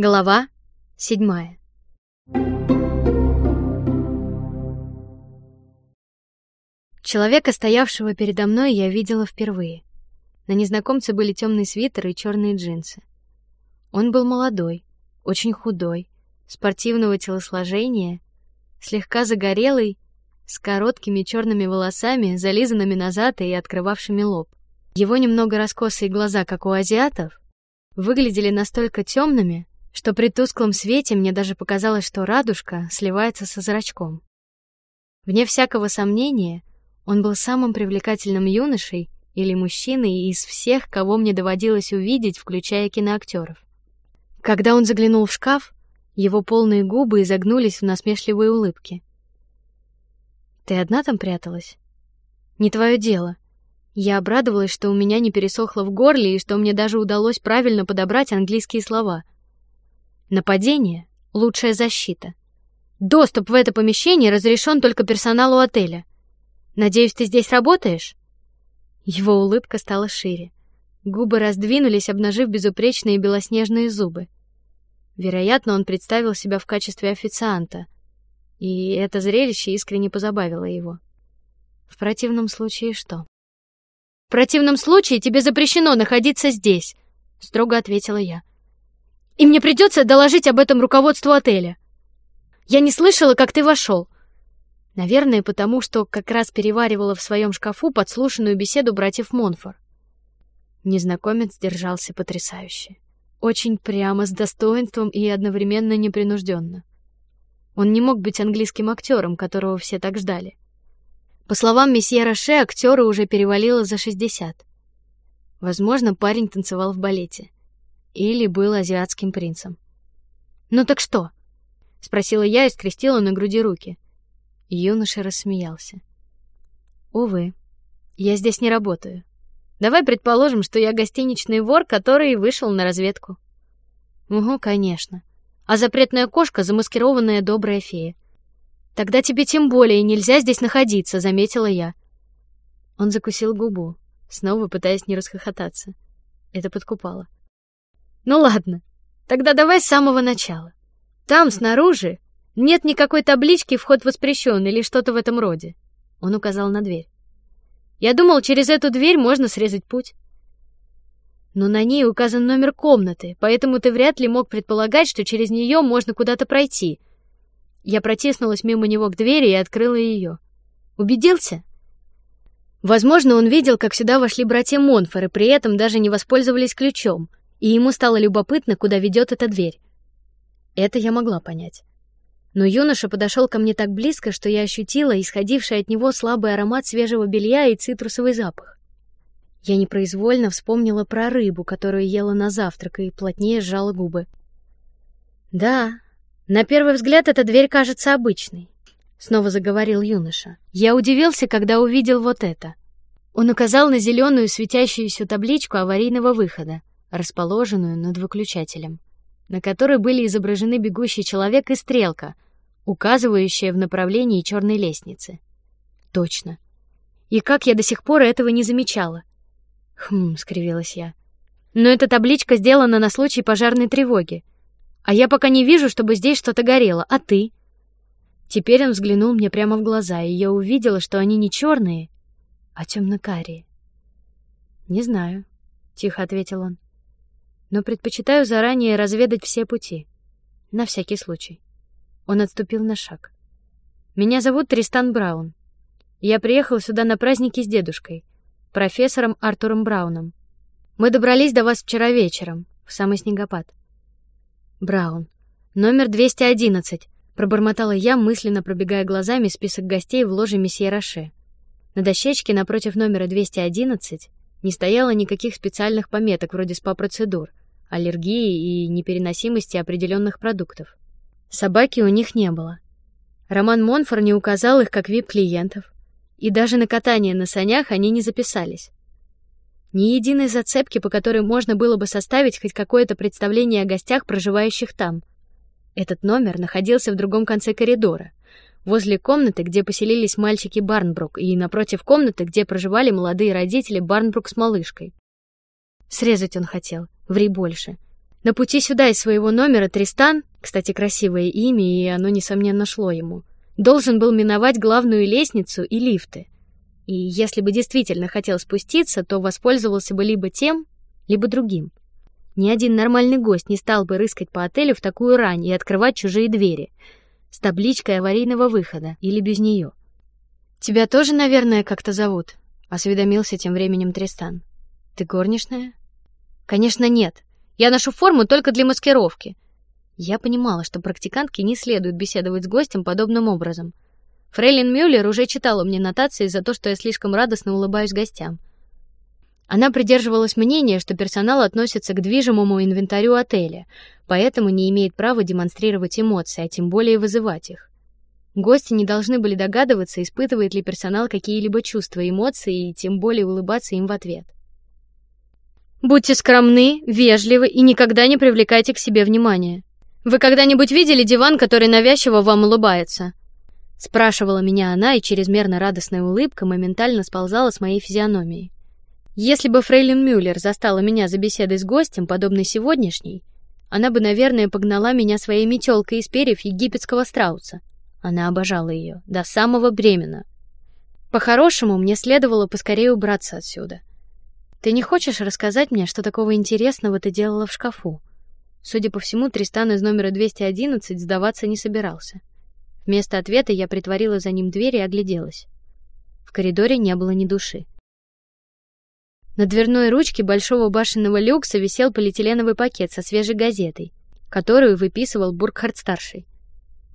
Глава седьмая. Человека, стоявшего передо мной, я видела впервые. На незнакомце были темный свитер и черные джинсы. Он был молодой, очень худой, спортивного телосложения, слегка загорелый, с короткими черными волосами, зализанными назад и открывавшими лоб. Его немного раскосые глаза, как у азиатов, выглядели настолько темными, что при тусклом свете мне даже показалось, что радужка сливается со зрачком. Вне всякого сомнения, он был самым привлекательным юношей или мужчиной из всех, кого мне доводилось увидеть, включая киноактеров. Когда он заглянул в шкаф, его полные губы изогнулись в насмешливой улыбке. Ты одна там пряталась? Не твое дело. Я обрадовалась, что у меня не пересохло в горле и что мне даже удалось правильно подобрать английские слова. Нападение — лучшая защита. Доступ в это помещение разрешен только персоналу отеля. Надеюсь, ты здесь работаешь? Его улыбка стала шире. Губы раздвинулись, обнажив безупречные белоснежные зубы. Вероятно, он представил себя в качестве официанта, и это зрелище искренне позабавило его. В противном случае что? В противном случае тебе запрещено находиться здесь, строго ответила я и мне придется доложить об этом руководству отеля. Я не слышала, как ты вошел. Наверное, потому что как раз переваривала в своем шкафу подслушанную беседу братьев Монфор. Незнакомец держался потрясающе, очень прямо, с достоинством и одновременно непринужденно. Он не мог быть английским актером, которого все так ждали. По словам месье Роше, актеру уже перевалило за шестьдесят. Возможно, парень танцевал в балете или был азиатским принцем. Ну так что? спросила я и скрестила на груди руки. Юноша рассмеялся. Увы, я здесь не работаю. Давай предположим, что я гостиничный вор, который вышел на разведку. Угу, конечно. А запретная кошка замаскированная добрая фея. Тогда тебе тем более нельзя здесь находиться, заметила я. Он закусил губу, снова пытаясь не расхохотаться. Это подкупало. Ну ладно, тогда давай с самого начала. Там снаружи нет никакой таблички «Вход воспрещен» или что-то в этом роде. Он указал на дверь. Я думал, через эту дверь можно срезать путь. Но на ней указан номер комнаты, поэтому ты вряд ли мог предполагать, что через нее можно куда-то пройти. Я протиснулась мимо него к двери и открыла ее. Убедился? Возможно, он видел, как сюда вошли братья Монфор, и при этом даже не воспользовались ключом и ему стало любопытно, куда ведет эта дверь. Это я могла понять. Но юноша подошел ко мне так близко, что я ощутила исходивший от него слабый аромат свежего белья и цитрусовый запах. Я непроизвольно вспомнила про рыбу, которую ела на завтрак, и плотнее сжала губы. Да, на первый взгляд эта дверь кажется обычной. Снова заговорил юноша. Я удивился, когда увидел вот это. Он указал на зеленую светящуюся табличку аварийного выхода расположенную над выключателем, на которой были изображены бегущий человек и стрелка, указывающая в направлении черной лестницы. Точно. И как я до сих пор этого не замечала? Хм, скривилась я. Но эта табличка сделана на случай пожарной тревоги, а я пока не вижу, чтобы здесь что-то горело. А ты? Теперь он взглянул мне прямо в глаза, и я увидела, что они не черные, а темно-карие. Не знаю, тихо ответил он но предпочитаю заранее разведать все пути, на всякий случай. Он отступил на шаг. Меня зовут Тристан Браун. Я приехал сюда на праздники с дедушкой, профессором Артуром Брауном. Мы добрались до вас вчера вечером, в самый снегопад. Браун, номер 211, пробормотала я мысленно, пробегая глазами список гостей в ложе месье Роше. На дощечке напротив номера 211 не стояло никаких специальных пометок вроде спа-процедур, аллергии и непереносимости определенных продуктов. Собаки у них не было. Роман Монфор не указал их как вип-клиентов, и даже на катание на санях они не записались. Ни единой зацепки, по которой можно было бы составить хоть какое-то представление о гостях, проживающих там. Этот номер находился в другом конце коридора, возле комнаты, где поселились мальчики Барнбрук, и напротив комнаты, где проживали молодые родители Барнбрук с малышкой. Срезать он хотел, ври больше. На пути сюда из своего номера Тристан, кстати, красивое имя, и оно несомненно шло ему, должен был миновать главную лестницу и лифты. И если бы действительно хотел спуститься, то воспользовался бы либо тем, либо другим. Ни один нормальный гость не стал бы рыскать по отелю в такую рань и открывать чужие двери с табличкой аварийного выхода или без нее. Тебя тоже, наверное, как-то зовут? Осведомился тем временем Тристан. Ты горничная? Конечно, нет. Я ношу форму только для маскировки. Я понимала, что практикантке не следует беседовать с гостем подобным образом. Фрейлин Мюллер уже читала мне нотации за то, что я слишком радостно улыбаюсь гостям. Она придерживалась мнения, что персонал относится к движимому инвентарю отеля, поэтому не имеет права демонстрировать эмоции, а тем более вызывать их. Гости не должны были догадываться, испытывает ли персонал какие-либо чувства, эмоции и тем более улыбаться им в ответ. Будьте скромны, вежливы и никогда не привлекайте к себе внимания. Вы когда-нибудь видели диван, который навязчиво вам улыбается? Спрашивала меня она, и чрезмерно радостная улыбка моментально сползала с моей физиономии. Если бы Фрейлин Мюллер застала меня за беседой с гостем, подобной сегодняшней, она бы, наверное, погнала меня своей метелкой из перьев египетского страуса. Она обожала ее до самого Бремена. По-хорошему, мне следовало поскорее убраться отсюда. Ты не хочешь рассказать мне, что такого интересного ты делала в шкафу? Судя по всему, Тристан из номера 211 сдаваться не собирался. Вместо ответа я притворила за ним дверь и огляделась. В коридоре не было ни души. На дверной ручке большого башенного люкса висел полиэтиленовый пакет со свежей газетой, которую выписывал Буркхард старший.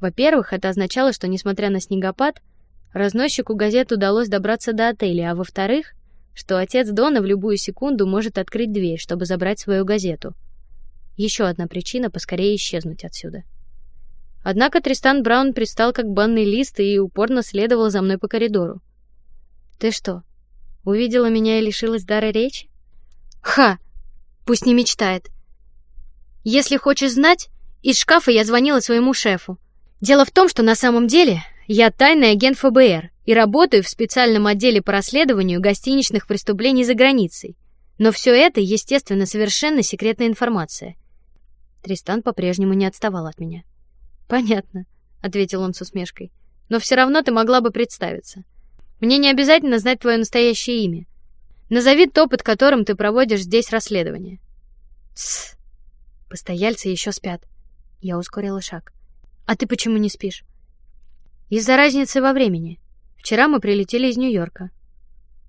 Во-первых, это означало, что несмотря на снегопад, разносчику газет удалось добраться до отеля, а во-вторых, что отец Дона в любую секунду может открыть дверь, чтобы забрать свою газету. Еще одна причина поскорее исчезнуть отсюда. Однако Тристан Браун пристал как банный лист и упорно следовал за мной по коридору. Ты что, Увидела меня и лишилась дара речи? Ха! Пусть не мечтает. Если хочешь знать, из шкафа я звонила своему шефу. Дело в том, что на самом деле я тайный агент ФБР и работаю в специальном отделе по расследованию гостиничных преступлений за границей. Но все это, естественно, совершенно секретная информация. Тристан по-прежнему не отставал от меня. Понятно, ответил он с усмешкой. Но все равно ты могла бы представиться. Мне не обязательно знать твое настоящее имя. Назови то, под которым ты проводишь здесь расследование. Тс. Постояльцы еще спят. Я ускорила шаг. А ты почему не спишь? Из-за разницы во времени. Вчера мы прилетели из Нью-Йорка.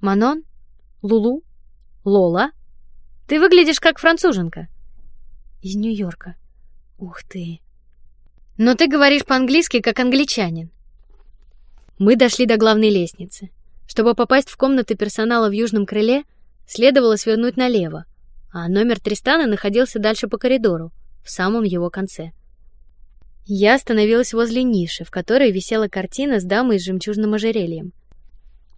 Манон, Лулу, Лола, ты выглядишь как француженка. Из Нью-Йорка. Ух ты. Но ты говоришь по-английски как англичанин. Мы дошли до главной лестницы. Чтобы попасть в комнаты персонала в южном крыле, следовало свернуть налево, а номер Тристана находился дальше по коридору, в самом его конце. Я остановилась возле ниши, в которой висела картина с дамой с жемчужным ожерельем.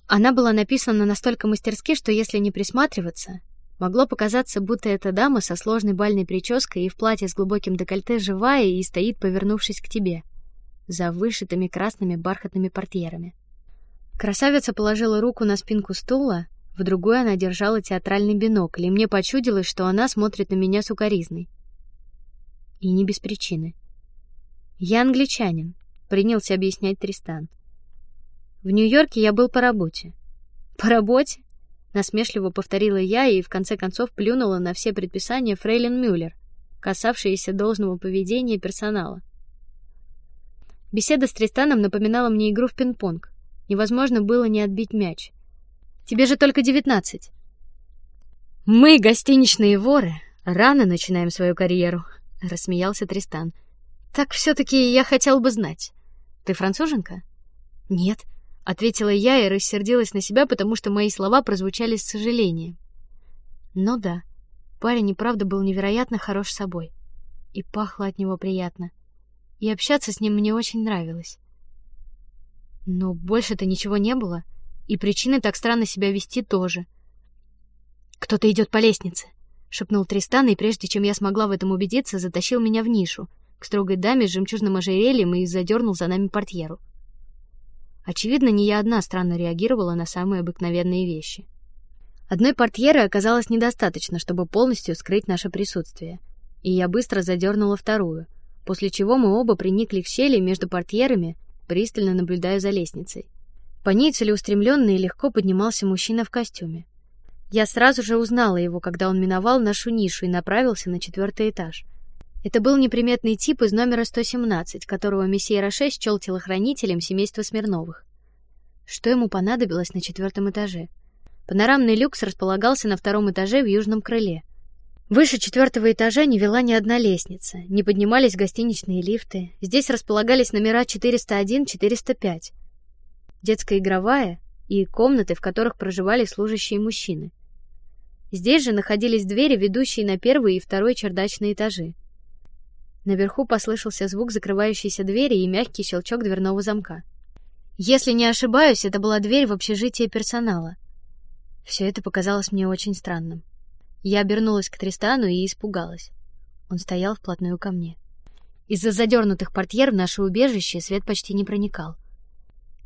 Она была написана настолько мастерски, что если не присматриваться, могло показаться, будто эта дама со сложной бальной прической и в платье с глубоким декольте живая и стоит, повернувшись к тебе за вышитыми красными бархатными портьерами. Красавица положила руку на спинку стула, в другой она держала театральный бинокль, и мне почудилось, что она смотрит на меня с укоризной. И не без причины. Я англичанин, принялся объяснять Тристан. В Нью-Йорке я был по работе. По работе? Насмешливо повторила я и в конце концов плюнула на все предписания Фрейлин Мюллер, касавшиеся должного поведения персонала. Беседа с Тристаном напоминала мне игру в пинг-понг. Невозможно было не отбить мяч. Тебе же только девятнадцать. Мы гостиничные воры, рано начинаем свою карьеру. Рассмеялся Тристан. Так все-таки я хотел бы знать. Ты француженка? Нет, ответила я и рассердилась на себя, потому что мои слова прозвучали с сожалением. Но да, парень и правда был невероятно хорош собой, и пахло от него приятно и общаться с ним мне очень нравилось. Но больше-то ничего не было, и причины так странно себя вести тоже. Кто-то идет по лестнице, шепнул Тристан, и прежде чем я смогла в этом убедиться, затащил меня в нишу к строгой даме с жемчужным ожерельем и задернул за нами портьеру. Очевидно, не я одна странно реагировала на самые обыкновенные вещи. Одной портьеры оказалось недостаточно, чтобы полностью скрыть наше присутствие, и я быстро задернула вторую, после чего мы оба приникли к щели между портьерами, пристально наблюдая за лестницей. По ней целеустремленно и легко поднимался мужчина в костюме. Я сразу же узнала его, когда он миновал нашу нишу и направился на четвертый этаж. Это был неприметный тип из номера 117, которого месье Роше счел телохранителем семейства Смирновых. Что ему понадобилось на четвертом этаже? Панорамный люкс располагался на втором этаже в южном крыле. Выше четвертого этажа не вела ни одна лестница, не поднимались гостиничные лифты. Здесь располагались номера 401, 405, детская игровая и комнаты, в которых проживали служащие мужчины. Здесь же находились двери, ведущие на первый и второй чердачные этажи. Наверху послышался звук закрывающейся двери и мягкий щелчок дверного замка. Если не ошибаюсь, это была дверь в общежитие персонала. Все это показалось мне очень странным. Я обернулась к Тристану и испугалась. Он стоял вплотную ко мне. Из-за задернутых портьер в наше убежище свет почти не проникал.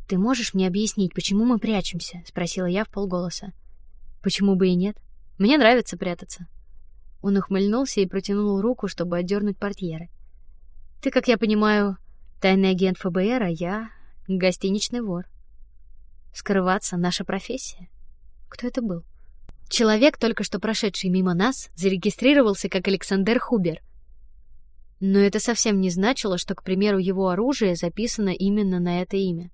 Ты можешь мне объяснить, почему мы прячемся? – спросила я в полголоса. Почему бы и нет? Мне нравится прятаться. Он ухмыльнулся и протянул руку, чтобы отдернуть портьеры. Ты, как я понимаю, тайный агент ФБР, а я гостиничный вор. Скрываться наша профессия. Кто это был? Человек, только что прошедший мимо нас, зарегистрировался как Александр Хубер. Но это совсем не значило, что, к примеру, его оружие записано именно на это имя.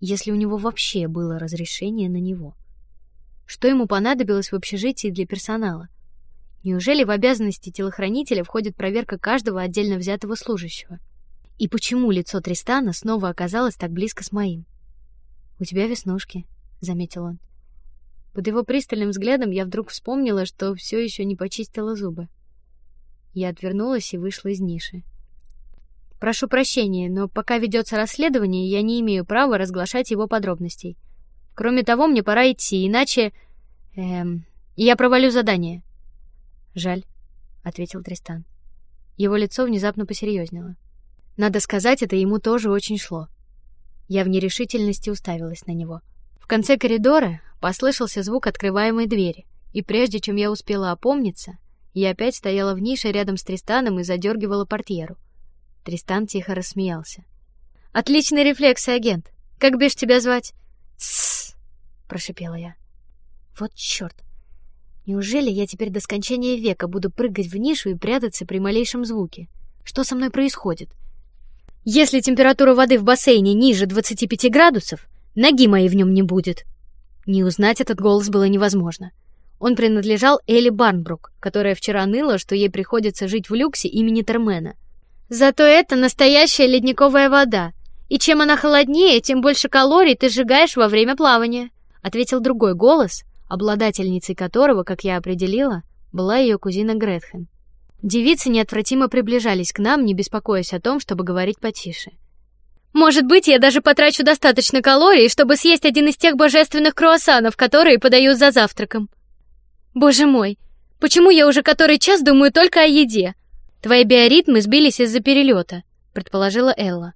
Если у него вообще было разрешение на него. Что ему понадобилось в общежитии для персонала? Неужели в обязанности телохранителя входит проверка каждого отдельно взятого служащего? И почему лицо Тристана снова оказалось так близко с моим? У тебя веснушки, заметил он. Под его пристальным взглядом я вдруг вспомнила, что все еще не почистила зубы. Я отвернулась и вышла из ниши. Прошу прощения, но пока ведется расследование, я не имею права разглашать его подробностей. Кроме того, мне пора идти, иначе эм, я провалю задание. Жаль, ответил Тристан. Его лицо внезапно посерьезнело. Надо сказать, это ему тоже очень шло. Я в нерешительности уставилась на него. В конце коридора послышался звук открываемой двери, и прежде чем я успела опомниться, я опять стояла в нише рядом с Тристаном и задергивала портьеру. Тристан тихо рассмеялся. Отличный рефлекс, агент. Как бишь тебя звать? Тссс, прошепела я. Вот черт! Неужели я теперь до скончания века буду прыгать в нишу и прятаться при малейшем звуке? Что со мной происходит? Если температура воды в бассейне ниже 25 градусов, ноги моей в нем не будет. Не узнать этот голос было невозможно. Он принадлежал Элли Барнбрук, которая вчера ныла, что ей приходится жить в люксе имени Термена. Зато это настоящая ледниковая вода, и чем она холоднее, тем больше калорий ты сжигаешь во время плавания, ответил другой голос, обладательницей которого, как я определила, была ее кузина Гретхен. Девицы неотвратимо приближались к нам, не беспокоясь о том, чтобы говорить потише. Может быть, я даже потрачу достаточно калорий, чтобы съесть один из тех божественных круассанов, которые подают за завтраком. Боже мой, почему я уже который час думаю только о еде? Твои биоритмы сбились из-за перелета, предположила Элла.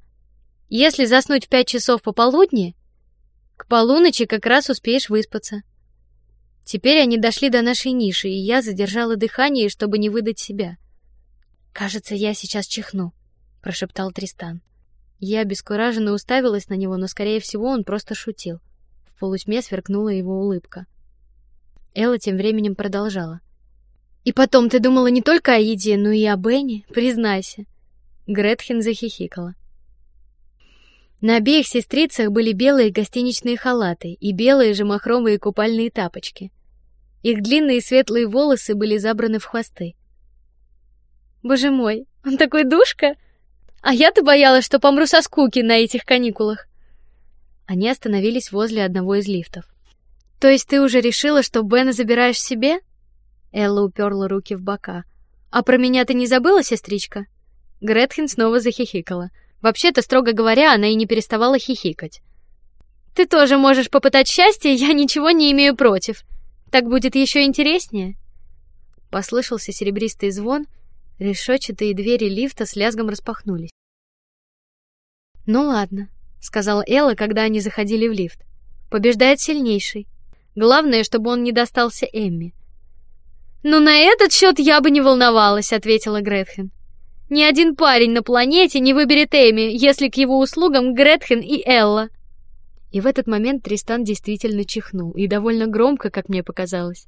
Если заснуть в пять часов пополудни, к полуночи как раз успеешь выспаться. Теперь они дошли до нашей ниши, и я задержала дыхание, чтобы не выдать себя. Кажется, я сейчас чихну, прошептал Тристан. Я бескураженно уставилась на него, но скорее всего он просто шутил. В полутьме сверкнула его улыбка. Элла тем временем продолжала. И потом ты думала не только о еде, но и о Бенни, признайся. Гретхен захихикала. На обеих сестрицах были белые гостиничные халаты и белые же махровые купальные тапочки. Их длинные светлые волосы были забраны в хвосты. Боже мой, он такой душка! А я-то боялась, что помру со скуки на этих каникулах. Они остановились возле одного из лифтов. То есть ты уже решила, что Бена забираешь себе? Элла уперла руки в бока. А про меня ты не забыла, сестричка? Гретхен снова захихикала. Вообще-то, строго говоря, она и не переставала хихикать. Ты тоже можешь попытать счастье, я ничего не имею против. Так будет еще интереснее. Послышался серебристый звон, решетчатые двери лифта с лязгом распахнулись. Ну ладно, сказала Элла, когда они заходили в лифт. Побеждает сильнейший. Главное, чтобы он не достался Эмми. Ну на этот счет я бы не волновалась, ответила Гретхен. Ни один парень на планете не выберет Эми, если к его услугам Гретхен и Элла. И в этот момент Тристан действительно чихнул, и довольно громко, как мне показалось.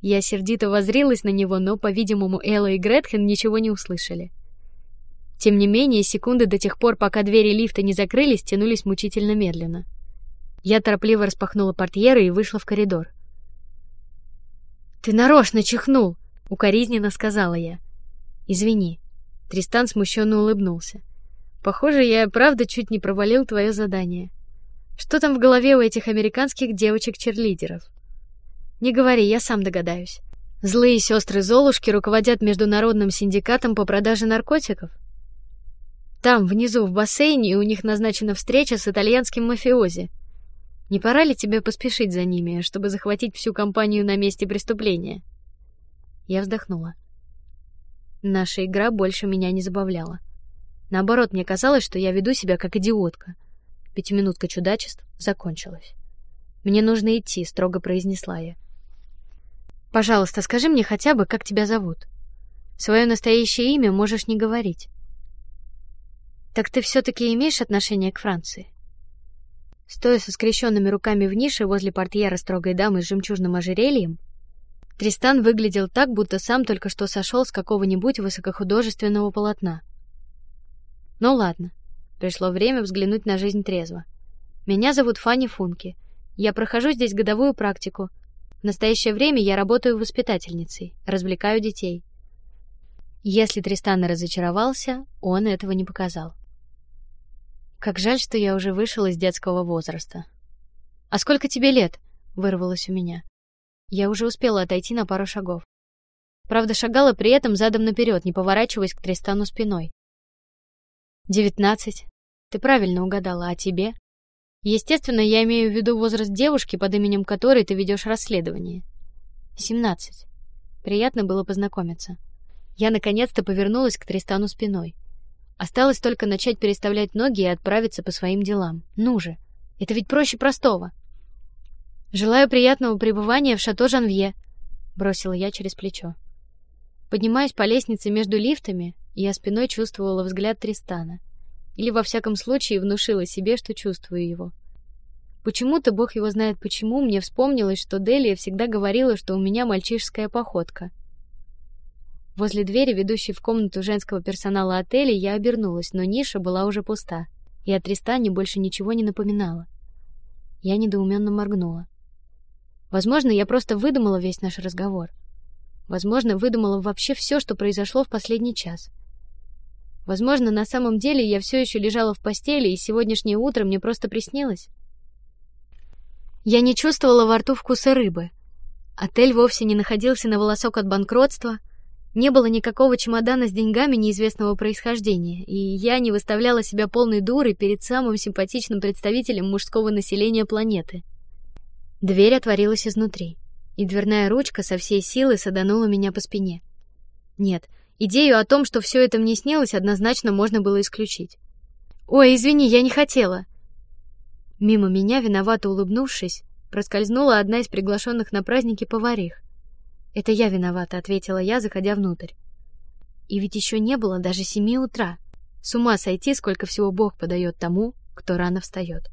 Я сердито воззрилась на него, но, по-видимому, Элла и Гретхен ничего не услышали. Тем не менее, секунды до тех пор, пока двери лифта не закрылись, тянулись мучительно медленно. Я торопливо распахнула портьеры и вышла в коридор. Ты нарочно чихнул, укоризненно сказала я. Извини. Тристан смущенно улыбнулся. Похоже, я правда чуть не провалил твое задание. Что там в голове у этих американских девочек-черлидеров? Не говори, я сам догадаюсь. Злые сестры Золушки руководят международным синдикатом по продаже наркотиков. Там внизу в бассейне у них назначена встреча с итальянским мафиози. Не пора ли тебе поспешить за ними, чтобы захватить всю компанию на месте преступления? Я вздохнула. Наша игра больше меня не забавляла. Наоборот, мне казалось, что я веду себя как идиотка. Пятиминутка чудачеств закончилась. Мне нужно идти, строго произнесла я. Пожалуйста, скажи мне хотя бы, как тебя зовут. Свое настоящее имя можешь не говорить. Так ты все-таки имеешь отношение к Франции? Стоя со скрещенными руками в нише возле портьера строгой дамы с жемчужным ожерельем, Тристан выглядел так, будто сам только что сошел с какого-нибудь высокохудожественного полотна. Ну ладно, пришло время взглянуть на жизнь трезво. Меня зовут Фанни Функи. Я прохожу здесь годовую практику. В настоящее время я работаю воспитательницей, развлекаю детей. Если Тристан разочаровался, он этого не показал. Как жаль, что я уже вышел из детского возраста. А сколько тебе лет? Вырвалось у меня. Я уже успела отойти на пару шагов. Правда, шагала при этом задом наперед, не поворачиваясь к Тристану спиной. Девятнадцать. Ты правильно угадала. А тебе? Естественно, я имею в виду возраст девушки, под именем которой ты ведешь расследование. Семнадцать. Приятно было познакомиться. Я наконец-то повернулась к Тристану спиной. Осталось только начать переставлять ноги и отправиться по своим делам. Ну же, это ведь проще простого. Желаю приятного пребывания в шато Жанвье, бросила я через плечо. Поднимаясь по лестнице между лифтами, я спиной чувствовала взгляд Тристана, или во всяком случае внушила себе, что чувствую его. Почему-то Бог его знает почему мне вспомнилось, что Делия всегда говорила, что у меня мальчишеская походка. Возле двери, ведущей в комнату женского персонала отеля, я обернулась, но ниша была уже пуста, и о Тристане больше ничего не напоминала. Я недоуменно моргнула. Возможно, я просто выдумала весь наш разговор. Возможно, выдумала вообще все, что произошло в последний час. Возможно, на самом деле я все еще лежала в постели, и сегодняшнее утро мне просто приснилось. Я не чувствовала во рту вкуса рыбы. Отель вовсе не находился на волосок от банкротства, не было никакого чемодана с деньгами неизвестного происхождения, и я не выставляла себя полной дурой перед самым симпатичным представителем мужского населения планеты. Дверь отворилась изнутри, и дверная ручка со всей силы саданула меня по спине. Нет, идею о том, что все это мне снилось, однозначно можно было исключить. Ой, извини, я не хотела. Мимо меня, виновато улыбнувшись, проскользнула одна из приглашенных на праздники поварих. Это я виновата, ответила я, заходя внутрь. И ведь еще не было даже семи утра. С ума сойти, сколько всего Бог подает тому, кто рано встает.